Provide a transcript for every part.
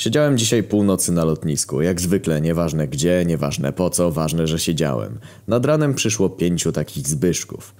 Siedziałem dzisiaj północy na lotnisku, jak zwykle, nieważne gdzie, nieważne po co, ważne, że siedziałem. Nad ranem przyszło pięciu takich zbyszków.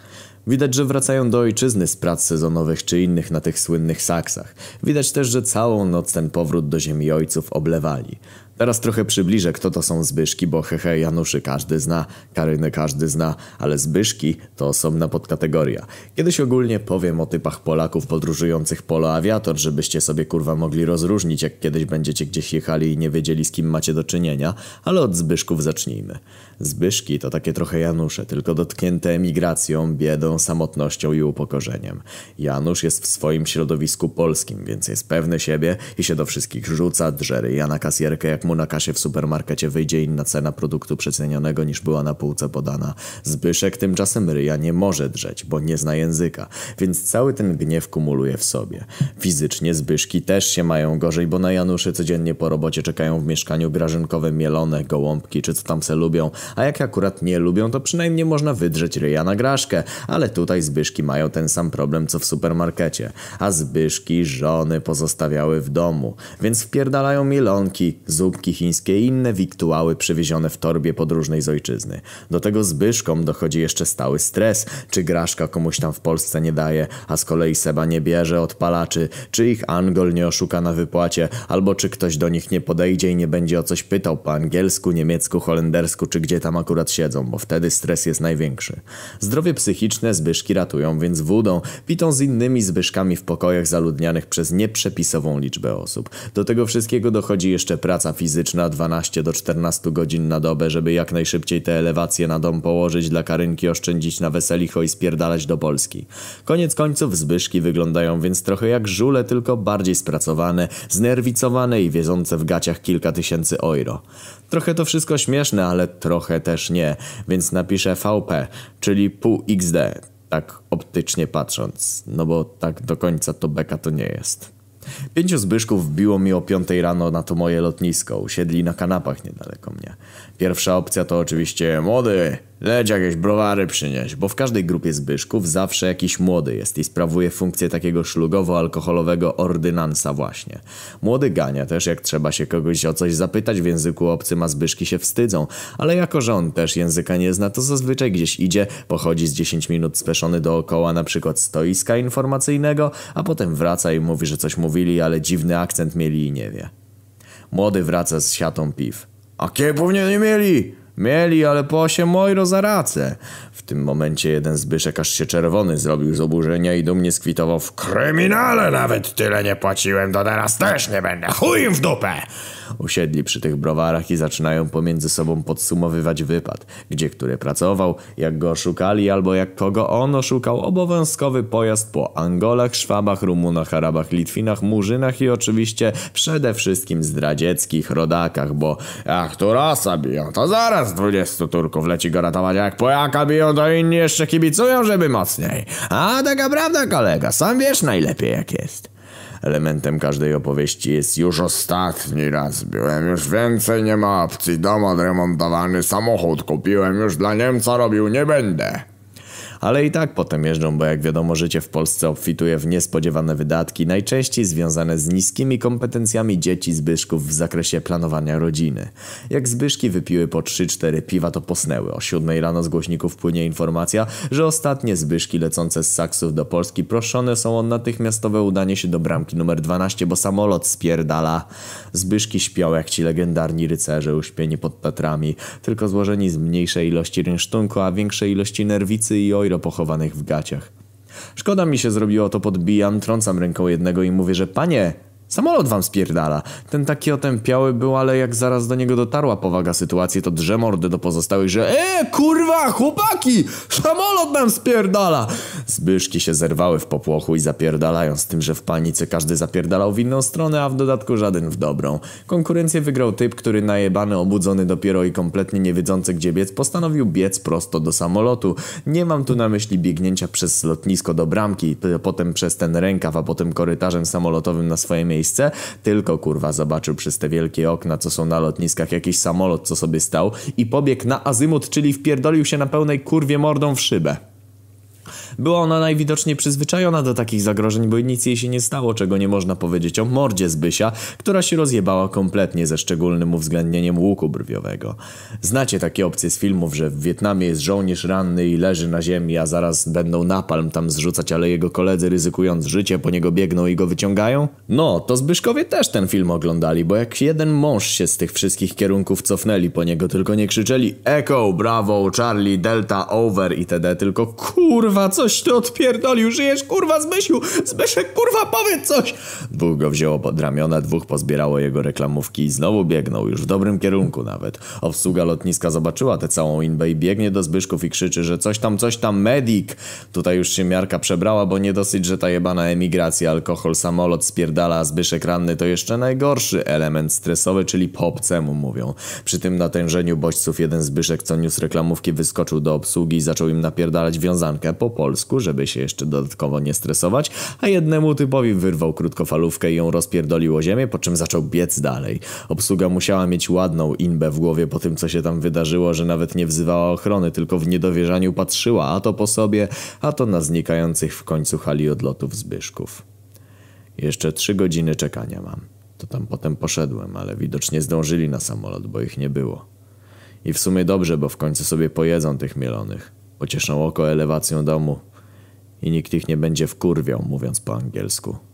Widać, że wracają do ojczyzny z prac sezonowych czy innych na tych słynnych saksach. Widać też, że całą noc ten powrót do ziemi ojców oblewali. Teraz trochę przybliżę, kto to są Zbyszki, bo hehe, Januszy każdy zna, Karyny każdy zna, ale Zbyszki to osobna podkategoria. Kiedyś ogólnie powiem o typach Polaków podróżujących polo awiator, żebyście sobie kurwa mogli rozróżnić, jak kiedyś będziecie gdzieś jechali i nie wiedzieli z kim macie do czynienia, ale od Zbyszków zacznijmy. Zbyszki to takie trochę Janusze, tylko dotknięte emigracją, biedą, samotnością i upokorzeniem. Janusz jest w swoim środowisku polskim, więc jest pewny siebie i się do wszystkich rzuca, drzery ja na kasjerkę jak mu na kasie w supermarkecie wyjdzie inna cena produktu przecenionego niż była na półce podana. Zbyszek tymczasem ryja nie może drzeć, bo nie zna języka, więc cały ten gniew kumuluje w sobie. Fizycznie Zbyszki też się mają gorzej, bo na Januszy codziennie po robocie czekają w mieszkaniu grażynkowe mielone, gołąbki czy co tam se lubią, a jak akurat nie lubią, to przynajmniej można wydrzeć ryja na graszkę, ale tutaj Zbyszki mają ten sam problem co w supermarkecie, a Zbyszki żony pozostawiały w domu, więc wpierdalają mielonki, zupki, zupki chińskie i inne wiktuały przywiezione w torbie podróżnej z ojczyzny. Do tego Zbyszkom dochodzi jeszcze stały stres, czy Graszka komuś tam w Polsce nie daje, a z kolei Seba nie bierze odpalaczy, czy ich Angol nie oszuka na wypłacie, albo czy ktoś do nich nie podejdzie i nie będzie o coś pytał po angielsku, niemiecku, holendersku, czy gdzie tam akurat siedzą, bo wtedy stres jest największy. Zdrowie psychiczne Zbyszki ratują więc wódą, pitą z innymi Zbyszkami w pokojach zaludnianych przez nieprzepisową liczbę osób. Do tego wszystkiego dochodzi jeszcze praca fizyczna, fizyczna 12 do 14 godzin na dobę, żeby jak najszybciej te elewacje na dom położyć dla Karynki, oszczędzić na weselicho i spierdalać do Polski. Koniec końców Zbyszki wyglądają więc trochę jak żule, tylko bardziej spracowane, znerwicowane i wiedzące w gaciach kilka tysięcy euro. Trochę to wszystko śmieszne, ale trochę też nie, więc napiszę VP, czyli pół XD, tak optycznie patrząc, no bo tak do końca to beka to nie jest. Pięciu Zbyszków wbiło mi o piątej rano na to moje lotnisko. Usiedli na kanapach niedaleko mnie. Pierwsza opcja to oczywiście młody, leć jakieś browary przynieść, bo w każdej grupie Zbyszków zawsze jakiś młody jest i sprawuje funkcję takiego szlugowo-alkoholowego ordynansa właśnie. Młody gania też, jak trzeba się kogoś o coś zapytać w języku obcym, a Zbyszki się wstydzą, ale jako że on też języka nie zna, to zazwyczaj gdzieś idzie, pochodzi z 10 minut speszony dookoła na przykład stoiska informacyjnego, a potem wraca i mówi, że coś mówili, ale dziwny akcent mieli i nie wie. Młody wraca z siatą piw. A kiepów nie, nie mieli! Mieli, ale po osiem euro za racę. W tym momencie jeden Zbyszek aż się czerwony zrobił z oburzenia i dumnie skwitował w kryminale nawet tyle nie płaciłem, to teraz też nie będę. Chuj w dupę! Usiedli przy tych browarach i zaczynają pomiędzy sobą podsumowywać wypad. Gdzie który pracował, jak go oszukali albo jak kogo on oszukał. Obowiązkowy pojazd po Angolach, Szwabach, Rumunach, Arabach, Litwinach, Murzynach i oczywiście przede wszystkim zdradzieckich rodakach, bo jak tu rasa biją, to zaraz 20 Turków leci go ratować, jak pojaka biją, to inni jeszcze kibicują, żeby mocniej. A taka prawda, kolega, sam wiesz najlepiej jak jest. Elementem każdej opowieści jest już ostatni raz byłem, już więcej nie ma opcji, dom odremontowany, samochód kupiłem, już dla Niemca robił nie będę ale i tak potem jeżdżą, bo jak wiadomo życie w Polsce obfituje w niespodziewane wydatki, najczęściej związane z niskimi kompetencjami dzieci Zbyszków w zakresie planowania rodziny. Jak Zbyszki wypiły po 3-4 piwa to posnęły. O 7 rano z głośników płynie informacja, że ostatnie Zbyszki lecące z Saksów do Polski proszone są o natychmiastowe udanie się do bramki numer 12, bo samolot spierdala. Zbyszki śpią jak ci legendarni rycerze uśpieni pod Tatrami, tylko złożeni z mniejszej ilości rynsztunku, a większej ilości nerwicy i oj pochowanych w gaciach. Szkoda mi się zrobiło, to podbijam, trącam ręką jednego i mówię, że panie, Samolot wam spierdala. Ten taki otępiały był, ale jak zaraz do niego dotarła powaga sytuacji, to drze mordy do pozostałych, że E, kurwa, chłopaki! Samolot nam spierdala! Zbyszki się zerwały w popłochu i zapierdalają z tym, że w panice każdy zapierdalał w inną stronę, a w dodatku żaden w dobrą. Konkurencję wygrał typ, który najebany, obudzony dopiero i kompletnie nie wiedzący gdzie biec, postanowił biec prosto do samolotu. Nie mam tu na myśli biegnięcia przez lotnisko do bramki, potem przez ten rękaw, a potem korytarzem samolotowym na swoje miejsce miejsce, tylko kurwa zobaczył przez te wielkie okna, co są na lotniskach, jakiś samolot, co sobie stał i pobiegł na azymut, czyli wpierdolił się na pełnej kurwie mordą w szybę. Była ona najwidoczniej przyzwyczajona do takich zagrożeń, bo nic jej się nie stało, czego nie można powiedzieć o mordzie Zbysia, która się rozjebała kompletnie ze szczególnym uwzględnieniem łuku brwiowego. Znacie takie opcje z filmów, że w Wietnamie jest żołnierz ranny i leży na ziemi, a zaraz będą napalm tam zrzucać, ale jego koledzy ryzykując życie po niego biegną i go wyciągają? No, to Zbyszkowie też ten film oglądali, bo jak jeden mąż się z tych wszystkich kierunków cofnęli po niego, tylko nie krzyczeli Echo, Bravo, Charlie, Delta, Over itd., tylko kurwa, coś ty odpierdolił, żyjesz kurwa Zbysiu, Zbyszek kurwa powiedz coś! Dwóch go wzięło pod ramiona, dwóch pozbierało jego reklamówki i znowu biegną, już w dobrym kierunku nawet. Obsługa lotniska zobaczyła tę całą inbę i biegnie do Zbyszków i krzyczy, że coś tam, coś tam, medic! Tutaj już się miarka przebrała, bo nie dosyć, że ta jebana emigracja, alkohol, samolot spierdala, a Zbyszek ranny to jeszcze najgorszy element stresowy, czyli po obcemu mówią. Przy tym natężeniu bodźców jeden Zbyszek, co niósł reklamówki, wyskoczył do obsługi i zaczął im napierdalać wiązankę po polsku, żeby się jeszcze dodatkowo nie stresować, a jednemu typowi wyrwał krótkofalówkę i ją rozpierdoliło ziemię, po czym zaczął biec dalej. Obsługa musiała mieć ładną inbę w głowie po tym, co się tam wydarzyło, że nawet nie wzywała ochrony, tylko w niedowierzaniu patrzyła, a to po sobie, a to na znikających w końcu hali odlotów Zbyszków. Jeszcze trzy godziny czekania mam. To tam potem poszedłem, ale widocznie zdążyli na samolot, bo ich nie było. I w sumie dobrze, bo w końcu sobie pojedzą tych mielonych. Pocieszą oko elewacją domu i nikt ich nie będzie wkurwiał, mówiąc po angielsku.